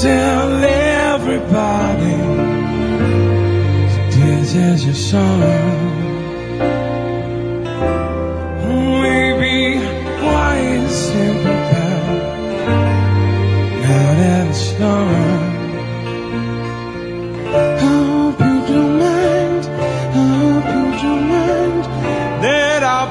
tell everybody this is your song.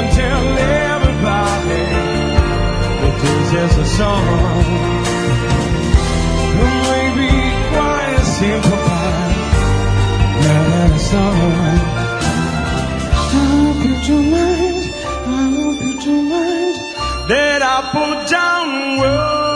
Can tell everybody that this is a song. Maybe quite a simple part, now that it's done. I hope you don't mind. I hope you don't mind that I put down words.